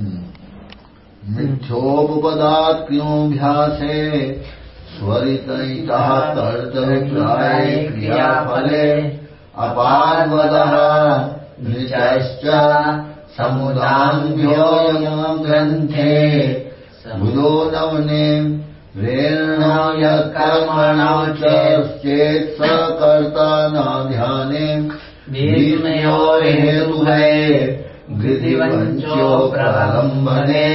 मिथ्योपपदात्म्योऽभ्यासे स्वरितैतः कर्तव्याय क्रियाफले अपार्वदः निचश्च समुदाम्भ्योऽयम् ग्रन्थे बुधो नवने प्रेरणा यत्कर्मणा चेत् स कर्ता न ध्याने भीष्मयो हेतुभये घृतिवञ्चो प्रलम्बने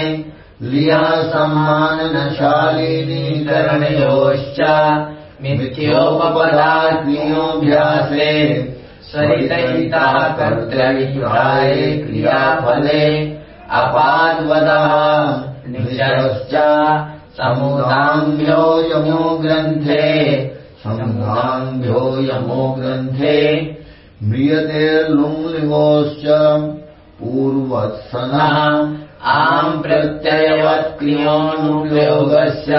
लिया सम्माननशालिनीकरणयोश्च मिथ्योपपदाग्न्योऽभ्यासे सरितैता कर्तव्याय क्रियाफले अपाद्वदः निशश्च समुदाम्भ्यो यमो ग्रन्थे समुदाम्भ्यो यमो ग्रन्थे म्रियते लुङ्लिवोश्च पूर्वत्सनः। आम् प्रत्ययवत्क्रियोऽनुप्रयोगस्य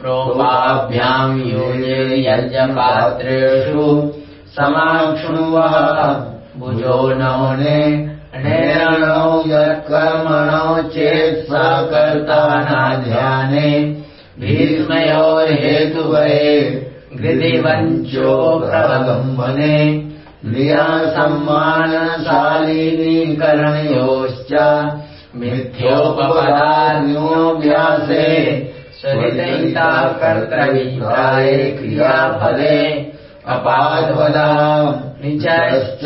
प्रोपाभ्याम् योजे यजपात्रेषु समाक्षुण्वा। भुजो नौने नेरणौ यत्कर्मणो चेत् स कर्ता ध्याने भीष्मयोर्हेतुवये घृतिवञ्चो प्रलम्बने लिया सम्मानशालिनीकरणयोश्च मिथ्योपपदान्योऽभ्यासे सरितैता कर्तव्याय क्रियाफले अपाद्वदा निचश्च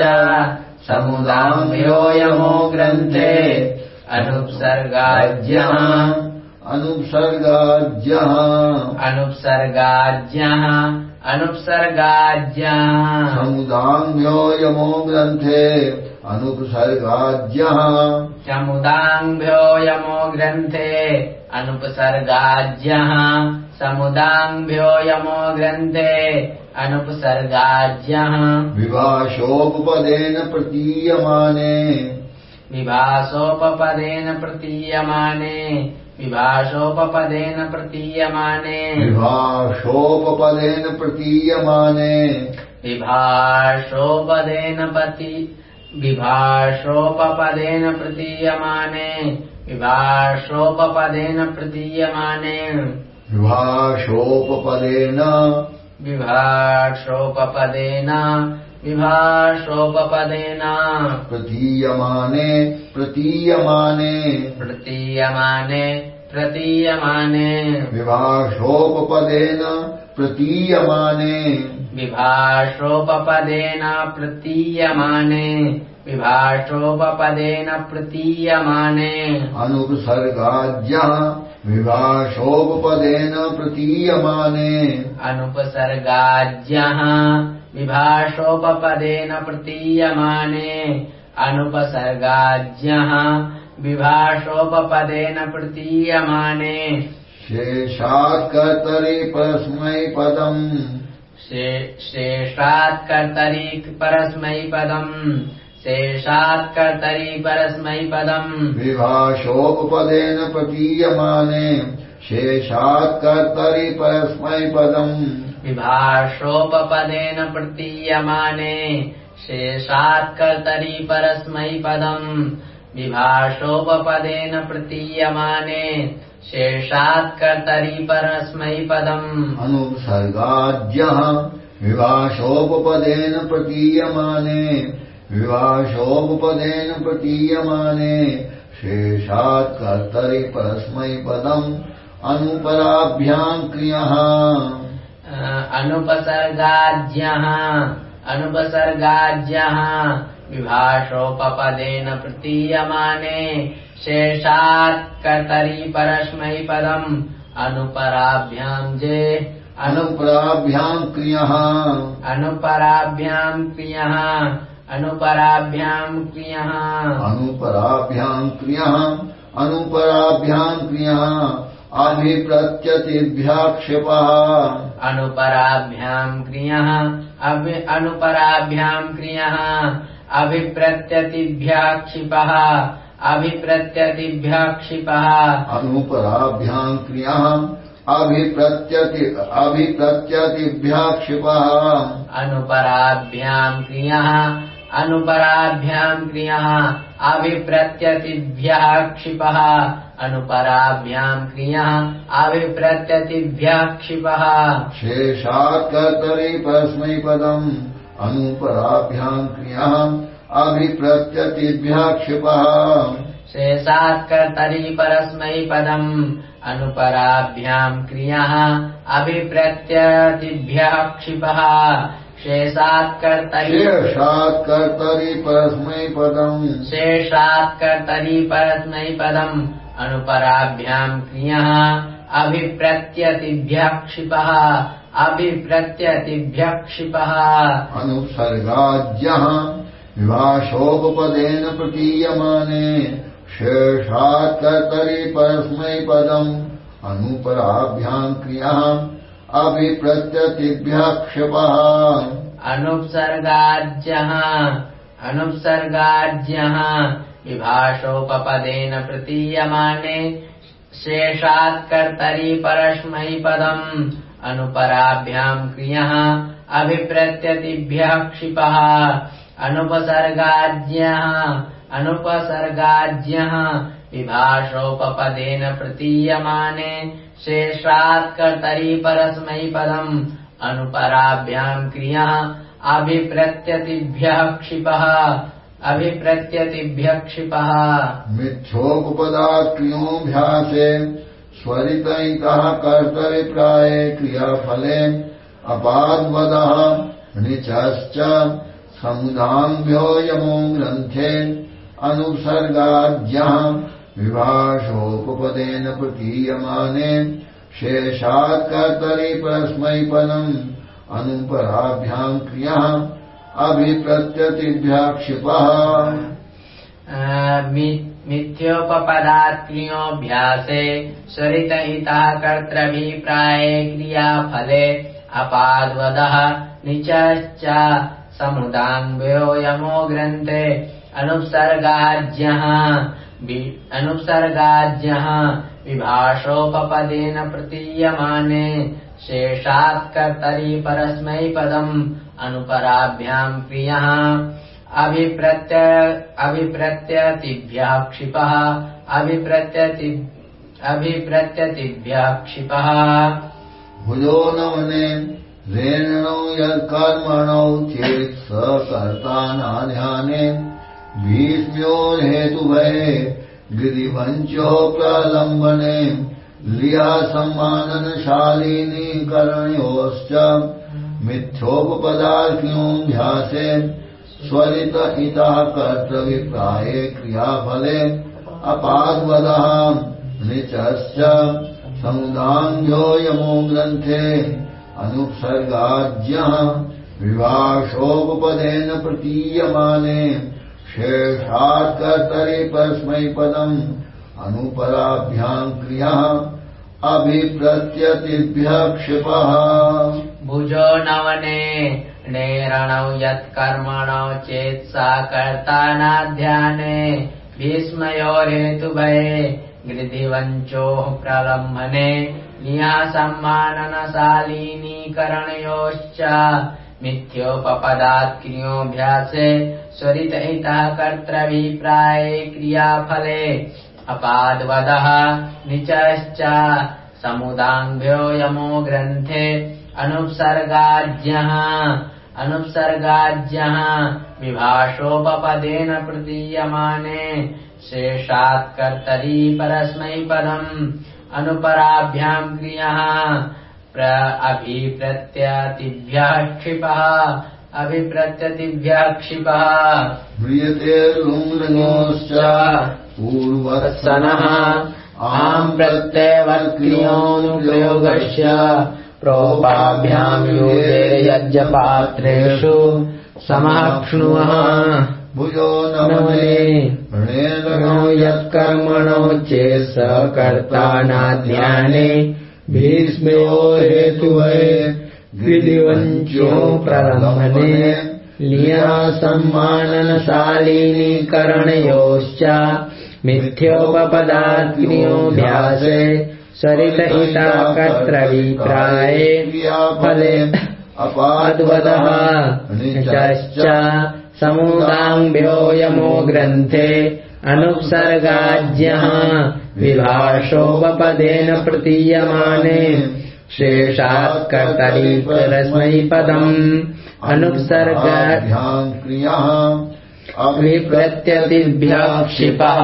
समुदाम्भ्योऽयमो ग्रन्थे अनुप्सर्गाज्यः अनुप्सर्गाज्यः अनुप्सर्गाज्यः समुदाम्भ्योऽयमो ग्रन्थे अनुपसर्गाज्यः समुदाम्भ्योऽयमो ग्रन्थे अनुपसर्गाज्यः समुदाम्भ्योऽयमो ग्रन्थे अनुपसर्गाज्यः विभाषोपपदेन प्रतीयमाने। विभासोपपदेन प्रतीयमाने विभाषोपपदेन प्रतीयमाने। विभाषोपपदेन प्रतीयमाने। विभाषोपदेन पति विभाषोपपदेन प्रतीयमाने। विभाषोपपदेन प्रतीयमाने। विभाषोपपदेन विभाषोपपदेन विभाषोपपदेन प्रतीयमाने प्रतीयमाने। प्रतीयमाने प्रतीयमाने। विभाषोपपदेन प्रतीयमाने। विभाषोपपदेन प्रतीयमाने। विभाषोपपदेन प्रतीयमाने। अनुपसर्गाज्यः विभाषोपपदेन प्रतीयमाने। अनुपसर्गाज्यः विभाषोपपदेन प्रतीयमाने अनुपसर्गाज्यः विभाषोपपदेन प्रतीयमाने शेषात्कर्तरि परस्मै पदम् शेषात्कर्तरि परस्मै पदम् शेषात्कर्तरि परस्मै पदम् विभाषोपपदेन प्रतीयमाने शेषात्कर्तरि परस्मै पदम् विभाषोपपदेन प्रतीयमाने शेषात्कर्तरि परस्मै पदम्। विभाषोपपदेन प्रतीयमाने शेषात्कर्तरि परस्मै पदम्। अनुसर्गाज्यः विभाषोपपदेन प्रतीयमाने विभाषोपपदेन प्रतीयमाने शेषात्कर्तरि परस्मै पदम्। अनुपराभ्याम् क्रियः अनुपसर्गाज्यः अनुपसर्गाज्यः विभाषोपपदेन प्रतीयमाने शेषात्कर्तरि परस्मै पदम् अनुपराभ्याम् जे अनुपराभ्याम् क्रियः। अनुपराभ्याम् क्रियः अनुपराभ्याम् क्रियः। अनुपराभ्याम् क्रियः अनुपराभ्याम् क्रियः अभिप्रत्यतिभ्याक्षिपः अनुपराभ्याम् क्रियः अनुपराभ्याम् क्रियः अभिप्रत्यतिभ्याक्षिपः अभिप्रत्यतिभ्याक्षिपः। अनुपराभ्याम् क्रियः अभिप्रत्यति अभिप्रत्यतिभ्याक्षिपः। अनुपराभ्याम् क्रियः अनुपराभ्याम् क्रियः अभिप्रत्यतिभ्यः क्षिपः अनुपराभ्याम् क्रियः अभिप्रत्यतिभ्यः क्षिपः शेषात् कर्तरि परस्मैपदम् अनुपराभ्याम् क्रियः अभिप्रत्यतिभ्यः क्षिपः शेषात् कर्तरि परस्मैपदम् अनुपराभ्याम् क्रियः अभिप्रत्यतिभ्यः क्षिपः शेषात्कर्तरि शेषात्कर्तरि परस्मैपदम् शेषात्कर्तरि परस्मैपदम् अनुपराभ्याम् क्रियः अभिप्रत्यतिभ्यः क्षिपः अभिप्रत्यतिभ्यः क्षिपः अनुसर्गाज्यः विभाषोपपदेन प्रतीयमाने शेषात्कर्तरि परस्मैपदम् अनुपराभ्याम् क्रियः अभिप्रत्यतिभ्यः क्षपः अनुप्सर्गाज्यः अनुप्सर्गाज्यः विभाषोपपदेन प्रतीयमाने शेषात्कर्तरि परस्मैपदम् अनुपराभ्याम् क्रियः अभिप्रत्यतिभ्यः क्षिपः अनुपसर्गाज्यः अनुपसर्गाज्यः विभाषोपपदेन प्रतीयमाने शेषात्कर्तरि परस्मैपदम् अनुपराभ्याम् क्रियः अभिप्रत्यतिभ्यः क्षिपः अभिप्रत्यतिभ्यः क्षिपः मिथ्योपपदाक्रियोऽभ्यासे स्वरितैकः कर्तरिप्राये क्रियाफले अपाद्वदः समुदाम्भ्यो यमो ग्रन्थे अनुसर्गाद्यः विभाषोपपदेन प्रतीयमाने शेषात्कर्तरि परस्मैपदम् अनुपराभ्याम् क्रियः क्षिपः मिथ्योपपदात्क्रियोऽभ्यासे स्वरितहितः कर्तृभिप्राये क्रियाफले अपाद्वदः निचश्च समुदाङ्गो यमो ग्रन्थे अनुप्सर्गाज्यः अनुप्सर्गाज्यः विभाषोपपदेन प्रतीयमाने अनुपराभ्याम् क्रियः। अभिप्रत्य अभिप्रत्यतिभ्यः क्षिपः। अभिप्रत्यति अभिप्रत्यतिभ्यः क्षिपः। भुजो नवने रेणौ यत्कर्मणौ चेत् स कर्ता नाध्याने भीष्म्यो हेतुभये गिरिवञ्चो प्रलम्बने लिया सम्माननशालिनी करणयोश्च मिथ्योपपदार्थियोऽभ्यासे स्वरित इतः कर्तव्यप्राये क्रियाफले अपाद्वदः निचश्च समुदाङ्ग्यो यमो ग्रन्थे अनुत्सर्गाज्यः विभाषोपपदेन प्रतीयमाने शेषात्कर्तरि परस्मैपदम् अनुपराभ्याम् क्रियः अभिप्रत्यतिभ्यः क्षिपः भुजो नवने नेरणौ यत्कर्मणौ चेत् सा कर्ता नाध्याने भीष्मयोरेतुभये गृधिवञ्चोः प्रलम्बने नियासम्माननशालीनीकरणयोश्च मिथ्योपपदात्क्रियोऽभ्यासे स्वरितहितः कर्तृभिप्राये क्रियाफले अपाद्वदः निचश्च समुदाङ्भ्यो यमो ग्रन्थे अनुप्सर्गाज्यः अनुप्सर्गाज्यः विभाषोपपदेन प्रतीयमाने शेषात्कर्तरी परस्मैपदम् अनुपराभ्याम् क्रियः। अभिप्रत्यतिभ्यः क्षिपः अभिप्रत्यतिभ्यः क्षिपः पूर्वत्सनः आम् प्रत्ययवर्क्रियोऽनुप्रयोगस्य प्रोपाभ्याम् योगे यज्ञपात्रेषु समक्ष्णुवः भुजो नमने नमने यत्कर्मणो चेत् स कर्ता नाध्याने भीष्मयो हेतुवये गिरिवञ्चो प्रलम्बने लिया सम्माननशालिनीकरणयोश्च मिथ्योपपदाग्नियोऽभ्यासे स्वरितहिता कर्तृभिप्राये फले अपाद्वदः निचश्च समुदाङ्ग्योऽयमो ग्रन्थे अनुपसर्गाज्ञः विभाषोपपदेन प्रतीयमाने शेषात् कर्तरि परस्मैपदम् अनुपसर्ग क्रियाः विप्रत्यतिभ्यः क्षिपः